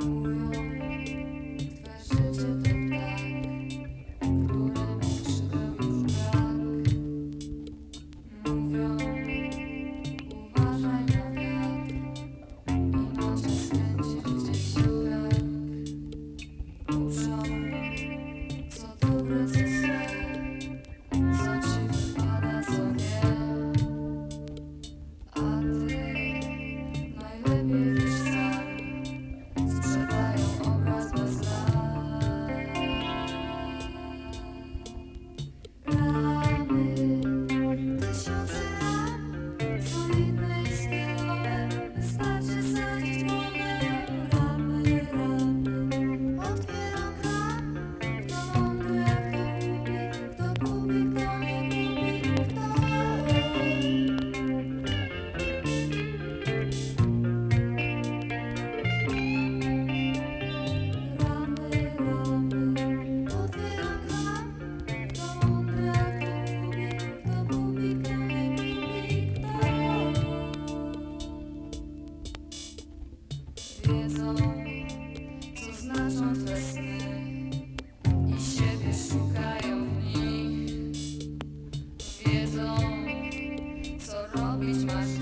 Thank you. Christmas.